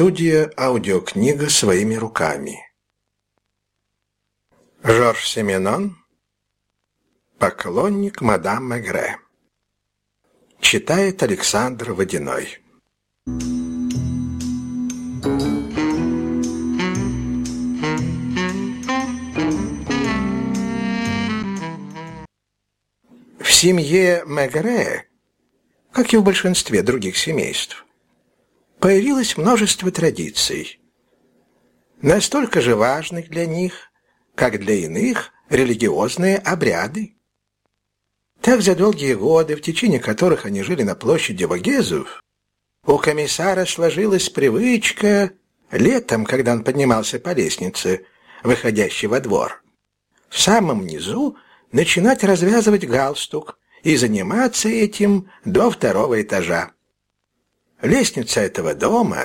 Студия «Аудиокнига своими руками». Жорж Семенон «Поклонник мадам Мегре». Читает Александр Водяной. В семье Мегре, как и в большинстве других семейств, появилось множество традиций, настолько же важных для них, как для иных религиозные обряды. Так за долгие годы, в течение которых они жили на площади Вагезов, у комиссара сложилась привычка летом, когда он поднимался по лестнице, выходящей во двор, в самом низу начинать развязывать галстук и заниматься этим до второго этажа. Лестница этого дома,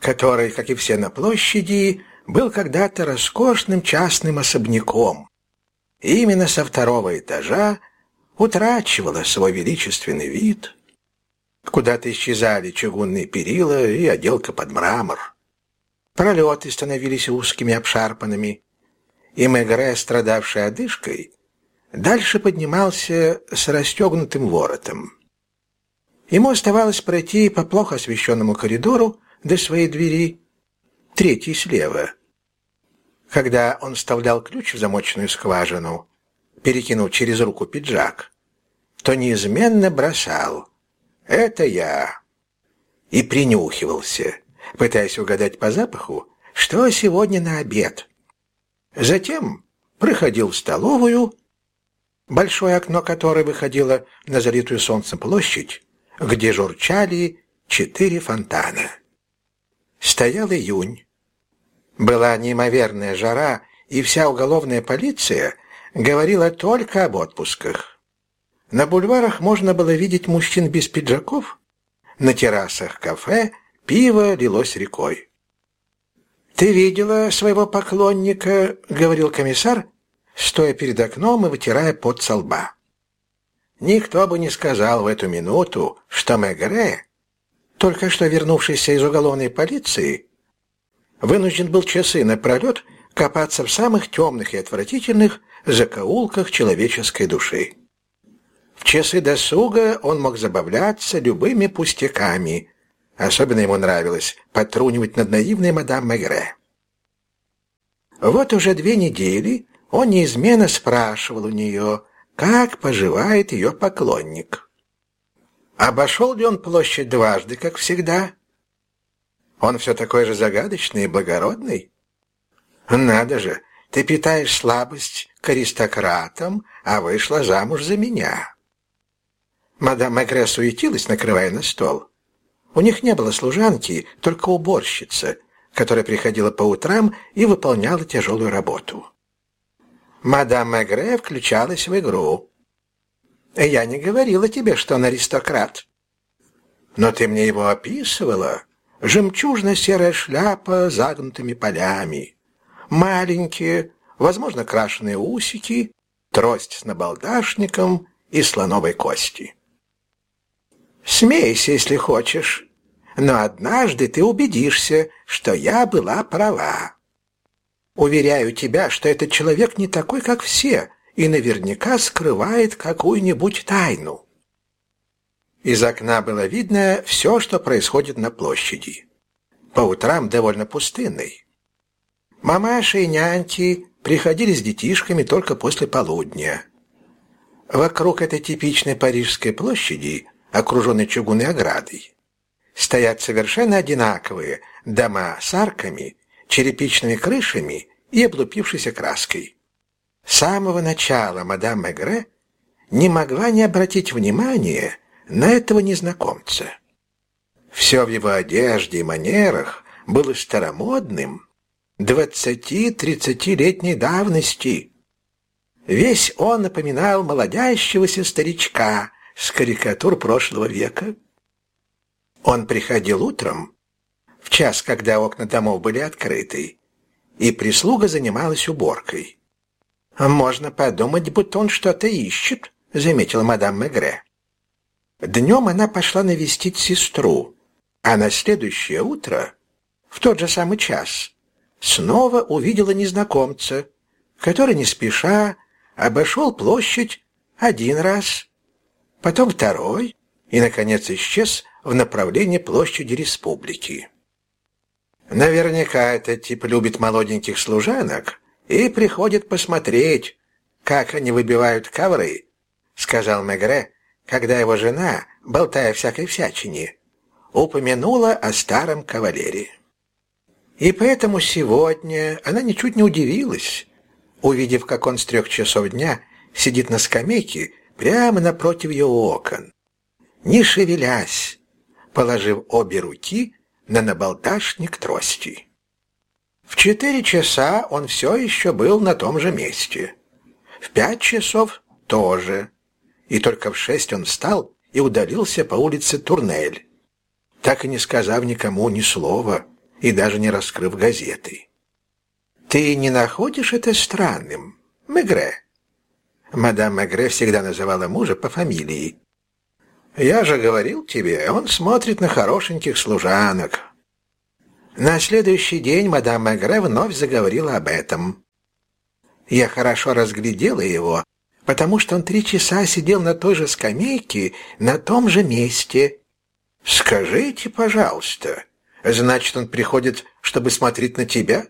который, как и все на площади, был когда-то роскошным частным особняком, именно со второго этажа утрачивала свой величественный вид. Куда-то исчезали чугунные перила и отделка под мрамор. Пролеты становились узкими обшарпанными, и Мегре, страдавший одышкой, дальше поднимался с расстегнутым воротом. Ему оставалось пройти по плохо освещенному коридору до своей двери, третьей слева. Когда он вставлял ключ в замоченную скважину, перекинул через руку пиджак, то неизменно бросал «Это я» и принюхивался, пытаясь угадать по запаху, что сегодня на обед. Затем проходил в столовую, большое окно которой выходило на залитую солнцем площадь, где журчали четыре фонтана. Стоял июнь. Была неимоверная жара, и вся уголовная полиция говорила только об отпусках. На бульварах можно было видеть мужчин без пиджаков, на террасах кафе пиво лилось рекой. «Ты видела своего поклонника?» — говорил комиссар, стоя перед окном и вытирая пот со лба. Никто бы не сказал в эту минуту, что Мегре, только что вернувшийся из уголовной полиции, вынужден был часы напролет копаться в самых темных и отвратительных закоулках человеческой души. В часы досуга он мог забавляться любыми пустяками. Особенно ему нравилось потрунивать над наивной мадам Мегре. Вот уже две недели он неизменно спрашивал у нее, как поживает ее поклонник. Обошел ли он площадь дважды, как всегда? Он все такой же загадочный и благородный? Надо же, ты питаешь слабость к аристократам, а вышла замуж за меня. Мадам Магре суетилась, накрывая на стол. У них не было служанки, только уборщица, которая приходила по утрам и выполняла тяжелую работу мадам Мегре включалась в игру. «Я не говорила тебе, что он аристократ». «Но ты мне его описывала. Жемчужно-серая шляпа с загнутыми полями. Маленькие, возможно, крашеные усики, трость с набалдашником и слоновой кости». «Смейся, если хочешь, но однажды ты убедишься, что я была права». Уверяю тебя, что этот человек не такой, как все, и наверняка скрывает какую-нибудь тайну». Из окна было видно все, что происходит на площади. По утрам довольно пустынной. Мамаши и няньки приходили с детишками только после полудня. Вокруг этой типичной парижской площади, окруженной чугунной оградой, стоят совершенно одинаковые дома с арками, черепичными крышами и облупившейся краской. С самого начала мадам Мегре не могла не обратить внимания на этого незнакомца. Все в его одежде и манерах было старомодным, двадцати-тридцатилетней давности. Весь он напоминал молодящегося старичка с карикатур прошлого века. Он приходил утром, в час, когда окна домов были открыты, и прислуга занималась уборкой. «Можно подумать, будто он что-то ищет», — заметила мадам Мегре. Днем она пошла навестить сестру, а на следующее утро в тот же самый час, снова увидела незнакомца, который не спеша обошел площадь один раз, потом второй и, наконец, исчез в направлении площади республики. Наверняка этот тип любит молоденьких служанок и приходит посмотреть, как они выбивают ковры, сказал Мегре, когда его жена, болтая всякой всячине, упомянула о старом кавалере. И поэтому сегодня она ничуть не удивилась, увидев, как он с трех часов дня сидит на скамейке прямо напротив ее окон, не шевелясь, положив обе руки на набалдашник трости. В четыре часа он все еще был на том же месте. В пять часов тоже. И только в шесть он встал и удалился по улице Турнель, так и не сказав никому ни слова и даже не раскрыв газеты. «Ты не находишь это странным, Мегре?» Мадам Мегре всегда называла мужа по фамилии. «Я же говорил тебе, он смотрит на хорошеньких служанок». На следующий день мадам Мегре вновь заговорила об этом. Я хорошо разглядела его, потому что он три часа сидел на той же скамейке, на том же месте. «Скажите, пожалуйста, значит, он приходит, чтобы смотреть на тебя?»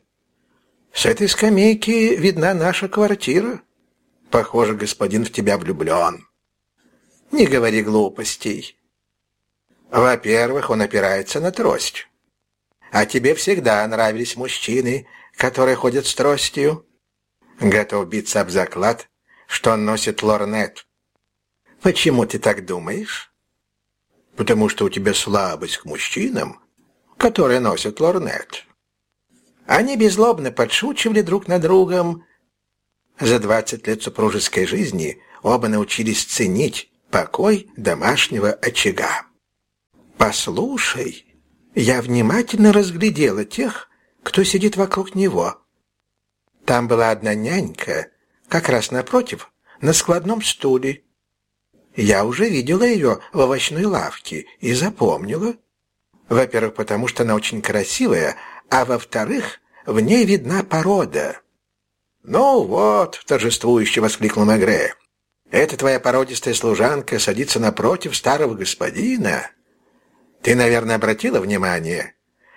С этой скамейки видна наша квартира. Похоже, господин в тебя влюблен. Не говори глупостей. Во-первых, он опирается на трость. А тебе всегда нравились мужчины, которые ходят с тростью. Готов биться об заклад, что он носит лорнет. Почему ты так думаешь? Потому что у тебя слабость к мужчинам, которые носят лорнет. Они беззлобно подшучивали друг над другом. За двадцать лет супружеской жизни оба научились ценить покой домашнего очага. «Послушай, я внимательно разглядела тех, кто сидит вокруг него. Там была одна нянька, как раз напротив, на складном стуле. Я уже видела ее в овощной лавке и запомнила. Во-первых, потому что она очень красивая, а во-вторых, в ней видна порода». «Ну вот», — торжествующе воскликнул Мегре, — «эта твоя породистая служанка садится напротив старого господина. Ты, наверное, обратила внимание,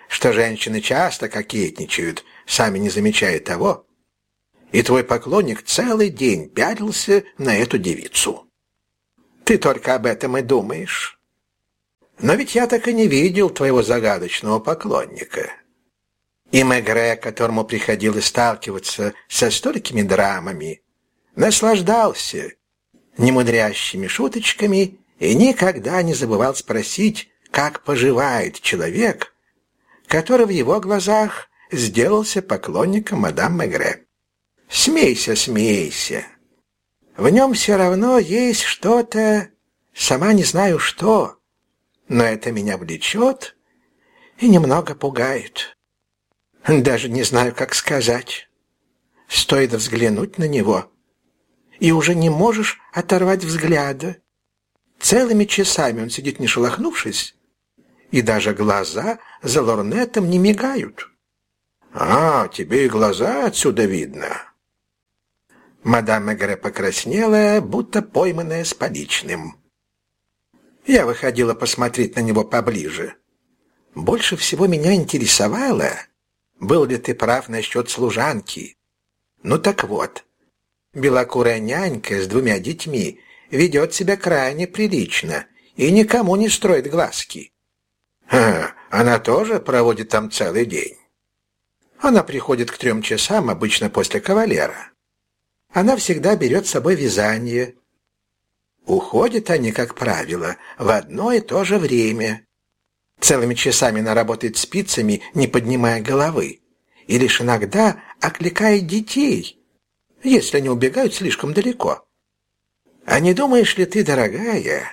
что женщины часто кокетничают, сами не замечая того, и твой поклонник целый день пялился на эту девицу. Ты только об этом и думаешь. Но ведь я так и не видел твоего загадочного поклонника». И Мегре, которому приходилось сталкиваться со столькими драмами, наслаждался немудрящими шуточками и никогда не забывал спросить, как поживает человек, который в его глазах сделался поклонником мадам Мегре. «Смейся, смейся. В нем все равно есть что-то, сама не знаю что, но это меня влечет и немного пугает». Даже не знаю, как сказать. Стоит взглянуть на него, и уже не можешь оторвать взгляда. Целыми часами он сидит не шелохнувшись, и даже глаза за лорнетом не мигают. «А, тебе и глаза отсюда видно». Мадам Мегре покраснела, будто пойманная с поличным. Я выходила посмотреть на него поближе. Больше всего меня интересовало, был ли ты прав насчет служанки? Ну так вот, белокурая нянька с двумя детьми ведет себя крайне прилично и никому не строит глазки. А, она тоже проводит там целый день. Она приходит к трем часам, обычно после кавалера. Она всегда берет с собой вязание. Уходят они, как правило, в одно и то же время. Целыми часами она работает спицами, не поднимая головы, и лишь иногда окликает детей, если они убегают слишком далеко. А не думаешь ли ты, дорогая,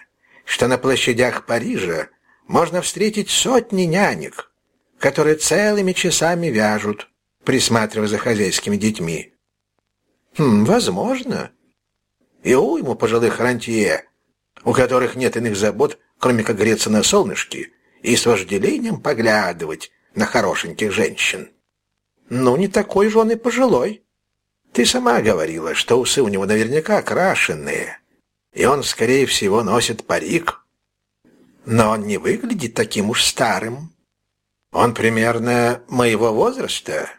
что на площадях Парижа можно встретить сотни нянек, которые целыми часами вяжут, присматривая за хозяйскими детьми? Хм, возможно. И уйму пожилых рантье, у которых нет иных забот, кроме как греться на солнышке, и с вожделением поглядывать, на хорошеньких женщин. Ну, не такой же он и пожилой. Ты сама говорила, что усы у него наверняка крашеные, и он, скорее всего, носит парик. Но он не выглядит таким уж старым. Он примерно моего возраста.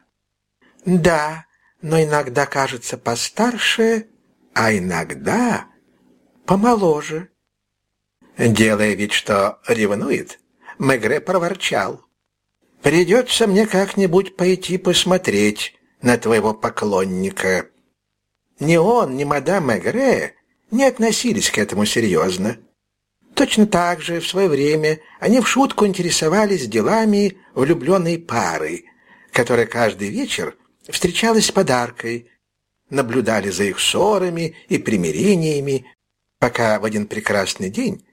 Да, но иногда кажется постарше, а иногда помоложе. Делая вид, что ревнует, Мегре проворчал. «Придется мне как-нибудь пойти посмотреть на твоего поклонника». Ни он, ни мадам Мегре не относились к этому серьезно. Точно так же в свое время они в шутку интересовались делами влюбленной пары, которая каждый вечер встречалась с подаркой, наблюдали за их ссорами и примирениями, пока в один прекрасный день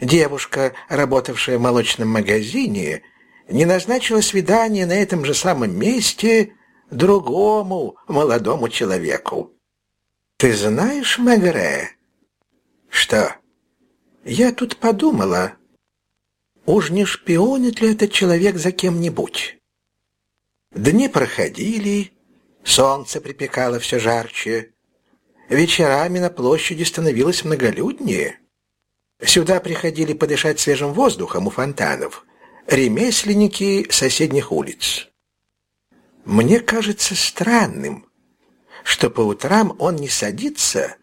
девушка, работавшая в молочном магазине, не назначила свидание на этом же самом месте другому молодому человеку. «Ты знаешь, Мегре?» «Что?» «Я тут подумала, уж не шпионит ли этот человек за кем-нибудь?» Дни проходили, солнце припекало все жарче, вечерами на площади становилось многолюднее. Сюда приходили подышать свежим воздухом у фонтанов ремесленники соседних улиц. Мне кажется странным, что по утрам он не садится,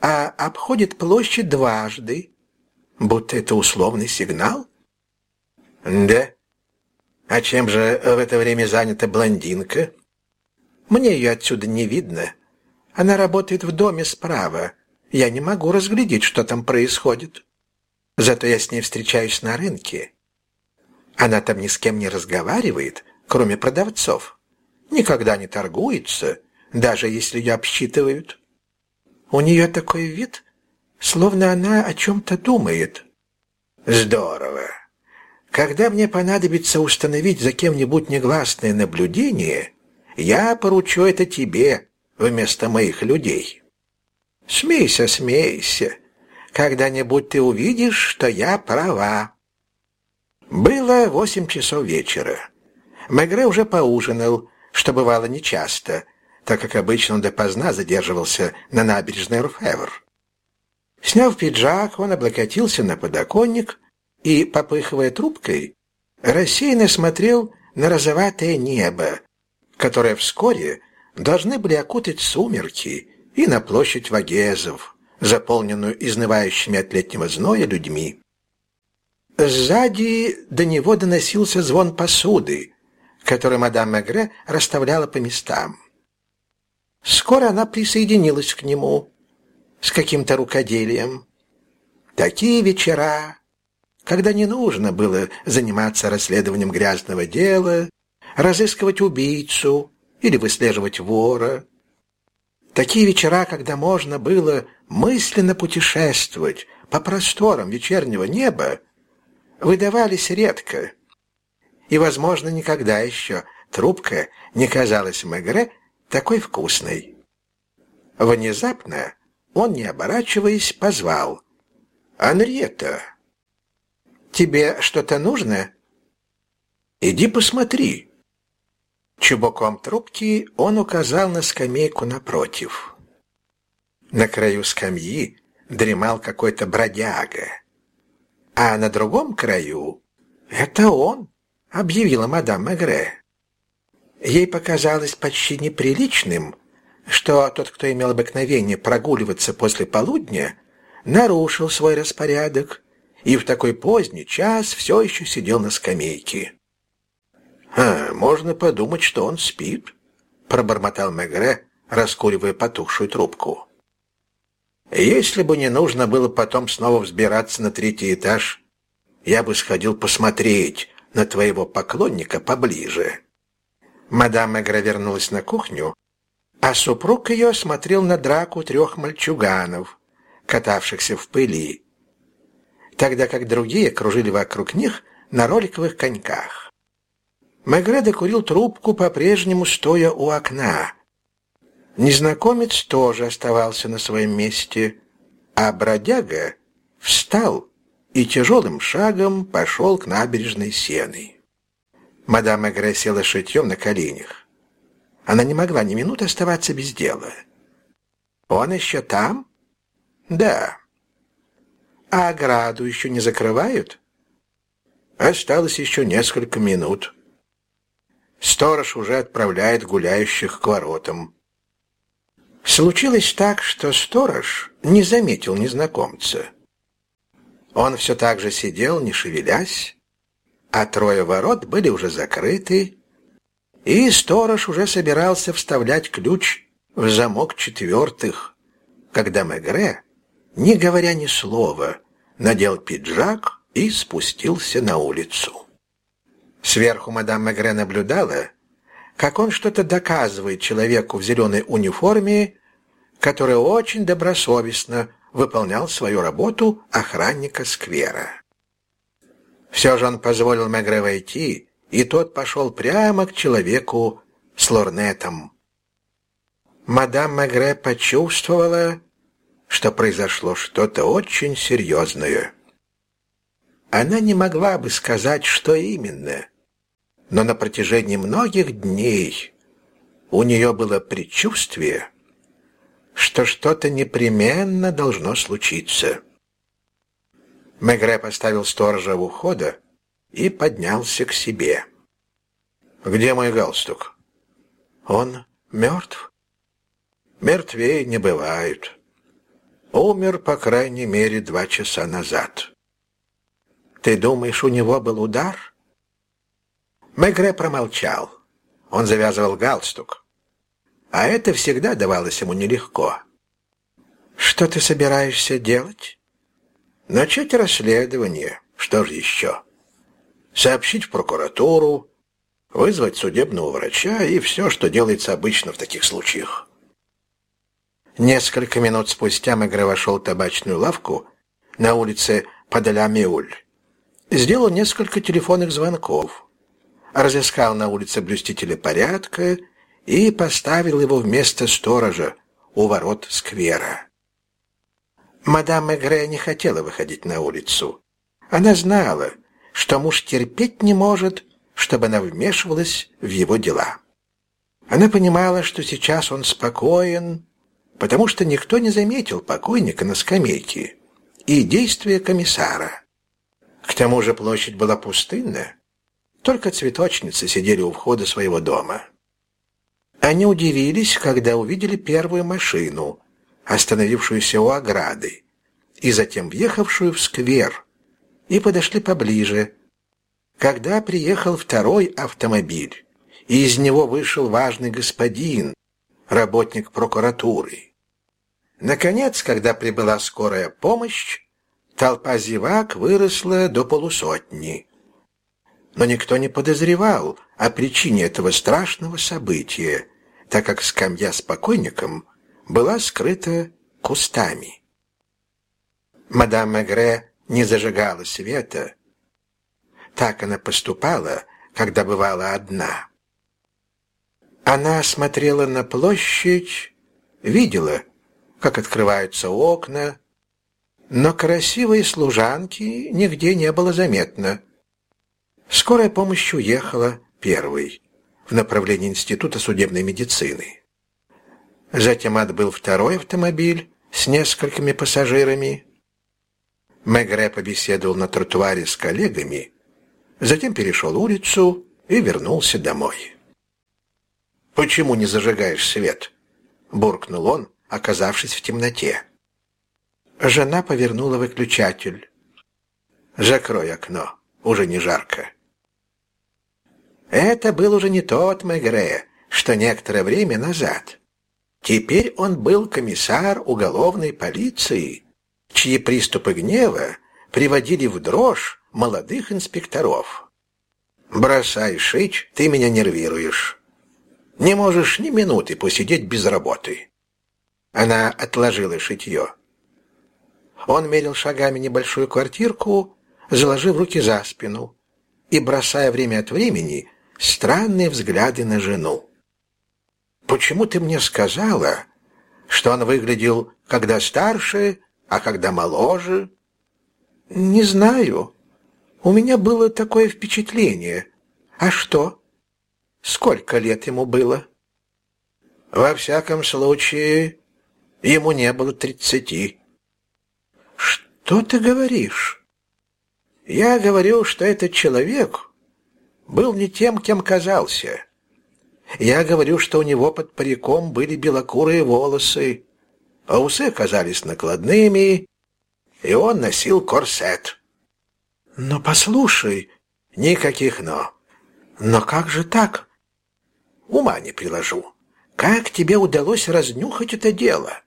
а обходит площадь дважды, будто это условный сигнал. Да? А чем же в это время занята блондинка? Мне ее отсюда не видно. Она работает в доме справа. Я не могу разглядеть, что там происходит. Зато я с ней встречаюсь на рынке. Она там ни с кем не разговаривает, кроме продавцов. Никогда не торгуется, даже если ее обсчитывают. У нее такой вид, словно она о чем-то думает. Здорово. Когда мне понадобится установить за кем-нибудь негласное наблюдение, я поручу это тебе вместо моих людей. Смейся, смейся. Когда-нибудь ты увидишь, что я права. Было восемь часов вечера. Мегре уже поужинал, что бывало нечасто, так как обычно он допоздна задерживался на набережной Руфевр. Сняв пиджак, он облокотился на подоконник и, попыхивая трубкой, рассеянно смотрел на розоватое небо, которое вскоре должны были окутать сумерки и на площадь Вагезов, заполненную изнывающими от летнего зноя людьми. Сзади до него доносился звон посуды, который мадам Мегре расставляла по местам. Скоро она присоединилась к нему с каким-то рукоделием. Такие вечера, когда не нужно было заниматься расследованием грязного дела, разыскивать убийцу или выслеживать вора. Такие вечера, когда можно было мысленно путешествовать по просторам вечернего неба, выдавались редко. И, возможно, никогда еще трубка не казалась Мегре такой вкусной. Внезапно он, не оборачиваясь, позвал. «Анриета, тебе что-то нужно?» «Иди посмотри». Чубуком трубки он указал на скамейку напротив. На краю скамьи дремал какой-то бродяга а на другом краю «Это он», — объявила мадам Мегре. Ей показалось почти неприличным, что тот, кто имел обыкновение прогуливаться после полудня, нарушил свой распорядок и в такой поздний час все еще сидел на скамейке. «А, можно подумать, что он спит», — пробормотал Мегре, раскуривая потухшую трубку. Если бы не нужно было потом снова взбираться на третий этаж, я бы сходил посмотреть на твоего поклонника поближе. Мадам Эгра вернулась на кухню, а супруг ее смотрел на драку трех мальчуганов, катавшихся в пыли, тогда как другие кружили вокруг них на роликовых коньках. Мегре докурил трубку, по-прежнему стоя у окна, Незнакомец тоже оставался на своем месте, а бродяга встал и тяжелым шагом пошел к набережной Сены. Мадам Мегре села шитьем на коленях. Она не могла ни минуты оставаться без дела. «Он еще там?» «Да». «А ограду еще не закрывают?» «Осталось еще несколько минут». Сторож уже отправляет гуляющих к воротам. Случилось так, что сторож не заметил незнакомца. Он все так же сидел, не шевелясь, а трое ворот были уже закрыты, и сторож уже собирался вставлять ключ в замок четвертых, когда Мегре, не говоря ни слова, надел пиджак и спустился на улицу. Сверху мадам Мегре наблюдала, как он что-то доказывает человеку в зеленой униформе, который очень добросовестно выполнял свою работу охранника сквера. Все же он позволил Мегре войти, и тот пошел прямо к человеку с лорнетом. Мадам Мегре почувствовала, что произошло что-то очень серьезное. Она не могла бы сказать, что именно, но на протяжении многих дней у нее было предчувствие, что что-то непременно должно случиться. Мегре поставил сторожа у ухода и поднялся к себе. «Где мой галстук?» «Он мертв?» «Мертвее не бывают. Умер, по крайней мере, два часа назад». «Ты думаешь, у него был удар?» Мегре промолчал. Он завязывал галстук. А это всегда давалось ему нелегко. «Что ты собираешься делать?» «Начать расследование. Что же еще?» «Сообщить в прокуратуру, вызвать судебного врача и все, что делается обычно в таких случаях». Несколько минут спустя Мегре вошел в табачную лавку на улице Падаля-Меуль. Сделал несколько телефонных звонков разыскал на улице блюстителя порядка и поставил его вместо сторожа у ворот сквера. Мадам Мегре не хотела выходить на улицу. Она знала, что муж терпеть не может, чтобы она вмешивалась в его дела. Она понимала, что сейчас он спокоен, потому что никто не заметил покойника на скамейке и действия комиссара. К тому же площадь была пустынна, только цветочницы сидели у входа своего дома. Они удивились, когда увидели первую машину, остановившуюся у ограды, и затем въехавшую в сквер, и подошли поближе. Когда приехал второй автомобиль, и из него вышел важный господин, работник прокуратуры. Наконец, когда прибыла скорая помощь, толпа зевак выросла до полусотни но никто не подозревал о причине этого страшного события, так как скамья с покойником была скрыта кустами. Мадам Мегре не зажигала света. Так она поступала, когда бывала одна. Она смотрела на площадь, видела, как открываются окна, но красивой служанки нигде не было заметно. Скорая помощь уехала первой в направлении Института судебной медицины. Затем отбыл второй автомобиль с несколькими пассажирами. Мегре побеседовал на тротуаре с коллегами, затем перешел улицу и вернулся домой. «Почему не зажигаешь свет?» — буркнул он, оказавшись в темноте. Жена повернула выключатель. «Закрой окно, уже не жарко». Это был уже не тот Мегре, что некоторое время назад. Теперь он был комиссар уголовной полиции, чьи приступы гнева приводили в дрожь молодых инспекторов. «Бросай шить, ты меня нервируешь. Не можешь ни минуты посидеть без работы». Она отложила шитье. Он мерил шагами небольшую квартирку, заложив руки за спину и бросая время от времени странные взгляды на жену. «Почему ты мне сказала, что он выглядел когда старше, а когда моложе?» «Не знаю. У меня было такое впечатление», А что? Сколько лет ему было? Во всяком случае, ему не было тридцати. Что ты говоришь? Я говорю, что этот человек был не тем, кем казался. Я говорю, что у него под париком были белокурые волосы, а усы оказались накладными, и он носил корсет. Но послушай, никаких «но». Но как же так? Ума не приложу. Как тебе удалось разнюхать это дело?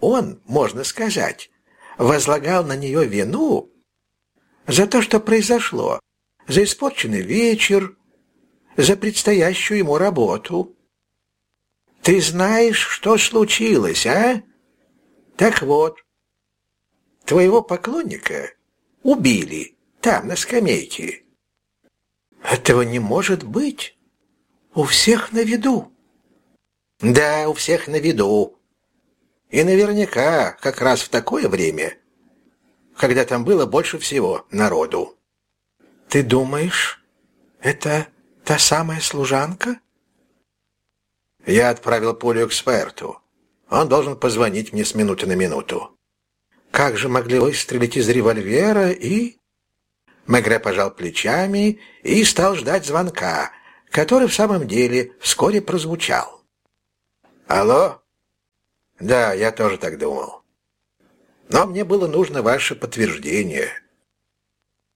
Он, можно сказать, возлагал на нее вину за то, что произошло, за испорченный вечер, за предстоящую ему работу. Ты знаешь, что случилось, а? Так вот, твоего поклонника убили там, на скамейке. Этого не может быть. У всех на виду. Да, у всех на виду. И наверняка как раз в такое время, когда там было больше всего народу. Ты думаешь, это та самая служанка? Я отправил пулю эксперту. Он должен позвонить мне с минуты на минуту. Как же могли выстрелить из револьвера и... Мегре пожал плечами и стал ждать звонка, который в самом деле вскоре прозвучал. «Алло?» «Да, я тоже так думал. Но мне было нужно ваше подтверждение».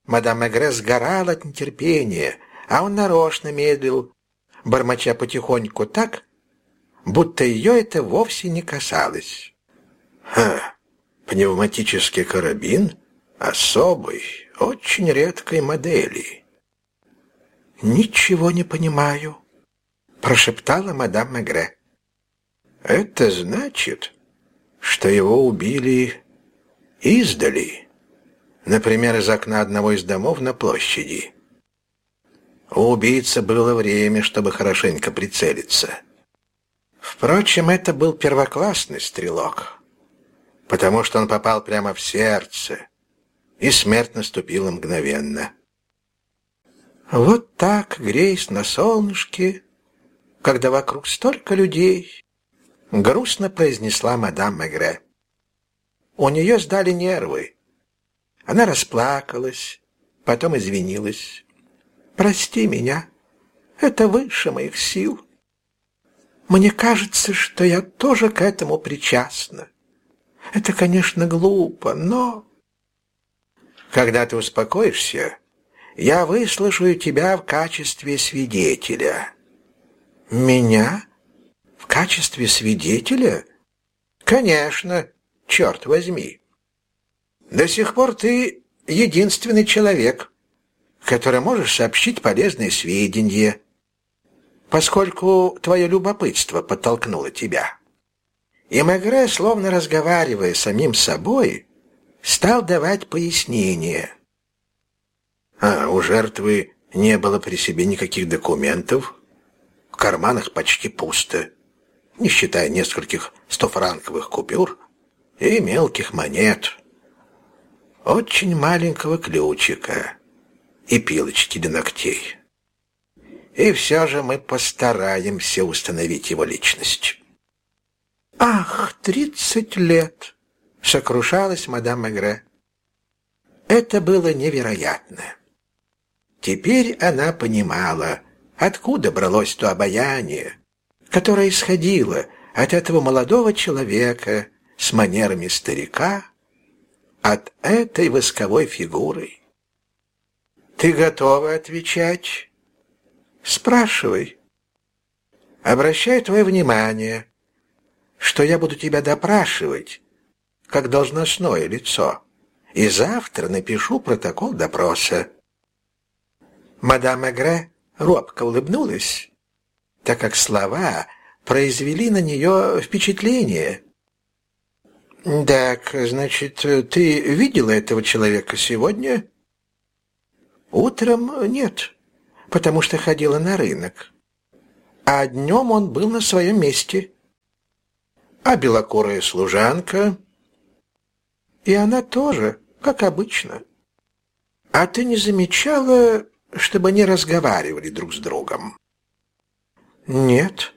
Мадам Мегре сгорала от нетерпения, а он нарочно медлил, бормоча потихоньку так, будто ее это вовсе не касалось. «Ха, пневматический карабин? Особый, очень редкой модели». «Ничего не понимаю», — прошептала мадам Мегре. «Это значит, что его убили издали, например, из окна одного из домов на площади. У убийцы было время, чтобы хорошенько прицелиться. Впрочем, это был первоклассный стрелок, потому что он попал прямо в сердце, и смерть наступила мгновенно». Вот так, греясь на солнышке, когда вокруг столько людей, грустно произнесла мадам Мегре. У нее сдали нервы. Она расплакалась, потом извинилась. «Прости меня, это выше моих сил. Мне кажется, что я тоже к этому причастна. Это, конечно, глупо, но...» «Когда ты успокоишься, я выслушаю тебя в качестве свидетеля». «Меня? В качестве свидетеля?» «Конечно, черт возьми. До сих пор ты единственный человек, который можешь сообщить полезные сведения, поскольку твое любопытство подтолкнуло тебя». И Мегре, словно разговаривая с самим собой, стал давать пояснения – а у жертвы не было при себе никаких документов, в карманах почти пусто, не считая нескольких стофранковых купюр и мелких монет, очень маленького ключика и пилочки для ногтей. И все же мы постараемся установить его личность. «Ах, тридцать лет!» — сокрушалась мадам Мегре. Это было невероятно. Теперь она понимала, откуда бралось то обаяние, которое исходило от этого молодого человека с манерами старика, от этой восковой фигуры. «Ты готова отвечать?» «Спрашивай». «Обращаю твое внимание, что я буду тебя допрашивать, как должностное лицо, и завтра напишу протокол допроса». Мадам Эгре робко улыбнулась, так как слова произвели на нее впечатление. «Так, значит, ты видела этого человека сегодня?» «Утром нет, потому что ходила на рынок. А днем он был на своем месте. А белокурая служанка...» «И она тоже, как обычно. А ты не замечала, чтобы не разговаривали друг с другом. Нет,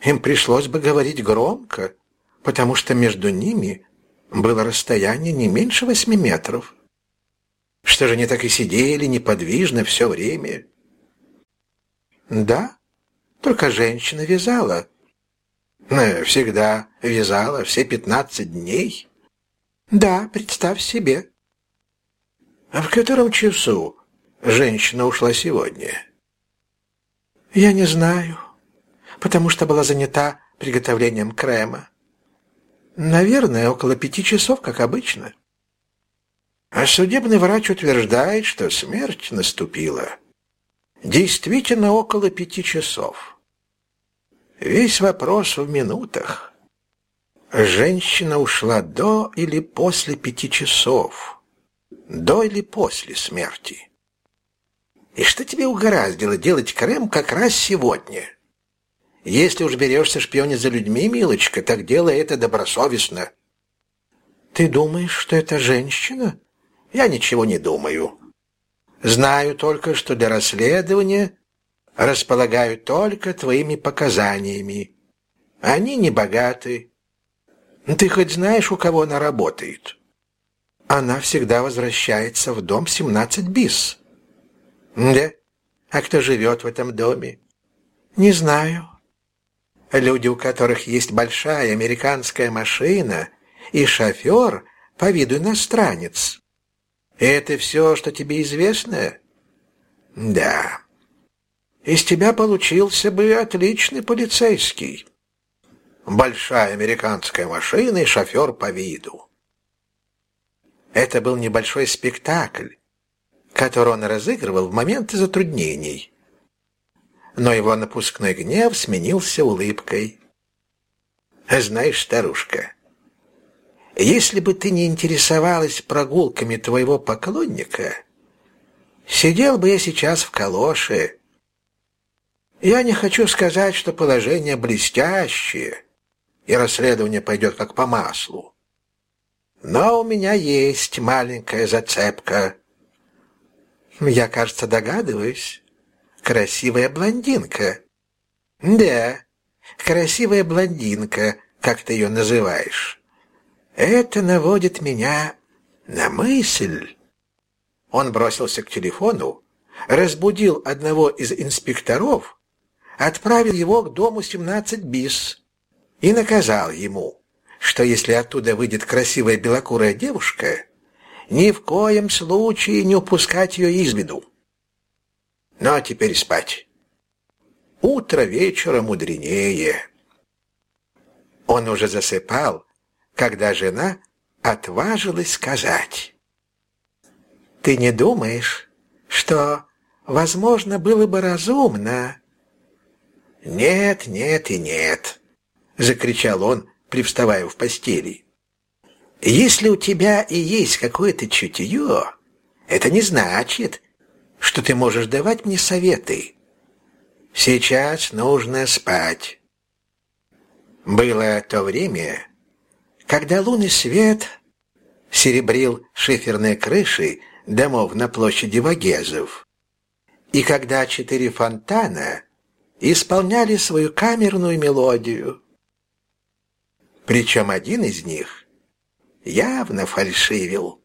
им пришлось бы говорить громко, потому что между ними было расстояние не меньше восьми метров. Что же они так и сидели неподвижно все время? Да, только женщина вязала. Ну, всегда вязала, все пятнадцать дней. Да, представь себе. А в котором часу женщина ушла сегодня? Я не знаю, потому что была занята приготовлением крема. Наверное, около пяти часов, как обычно. А судебный врач утверждает, что смерть наступила действительно около пяти часов. Весь вопрос в минутах. Женщина ушла до или после пяти часов, до или после смерти. И что тебе угораздило делать крем как раз сегодня? Если уж берешься шпионить за людьми, милочка, так делай это добросовестно. Ты думаешь, что это женщина? Я ничего не думаю. Знаю только, что для расследования располагаю только твоими показаниями. Они не богаты. Ты хоть знаешь, у кого она работает? Она всегда возвращается в дом 17 бис. Да? А кто живет в этом доме? Не знаю. Люди, у которых есть большая американская машина и шофер по виду иностранец. Это все, что тебе известно? Да. Из тебя получился бы отличный полицейский. Большая американская машина и шофер по виду. Это был небольшой спектакль, который он разыгрывал в моменты затруднений. Но его напускной гнев сменился улыбкой. «Знаешь, старушка, если бы ты не интересовалась прогулками твоего поклонника, сидел бы я сейчас в калоше. Я не хочу сказать, что положение блестящее, и расследование пойдет как по маслу. Но у меня есть маленькая зацепка. Я, кажется, догадываюсь. Красивая блондинка. Да, красивая блондинка, как ты ее называешь. Это наводит меня на мысль. Он бросился к телефону, разбудил одного из инспекторов, отправил его к дому 17 бис и наказал ему, что если оттуда выйдет красивая белокурая девушка, ни в коем случае не упускать ее из виду. Ну а теперь спать. Утро вечера мудренее. Он уже засыпал, когда жена отважилась сказать. «Ты не думаешь, что, возможно, было бы разумно?» «Нет, нет и нет», — закричал он, привставая в постели. «Если у тебя и есть какое-то чутье, это не значит, что ты можешь давать мне советы. Сейчас нужно спать». Было то время, когда лунный свет серебрил шиферные крыши домов на площади Вагезов, и когда четыре фонтана исполняли свою камерную мелодию. Причем один из них явно фальшивил.